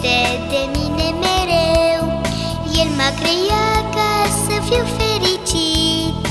gândește de mine mereu. El m-a creat ca să fiu fericit.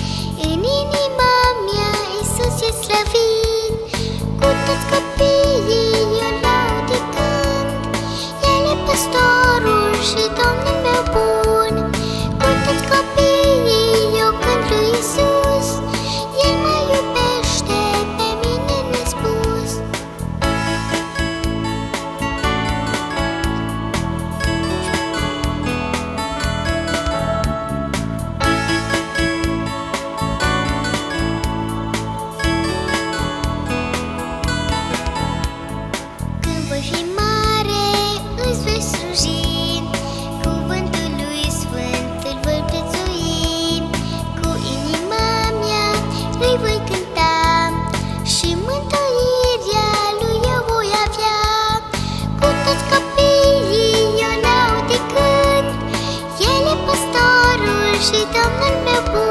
She 妙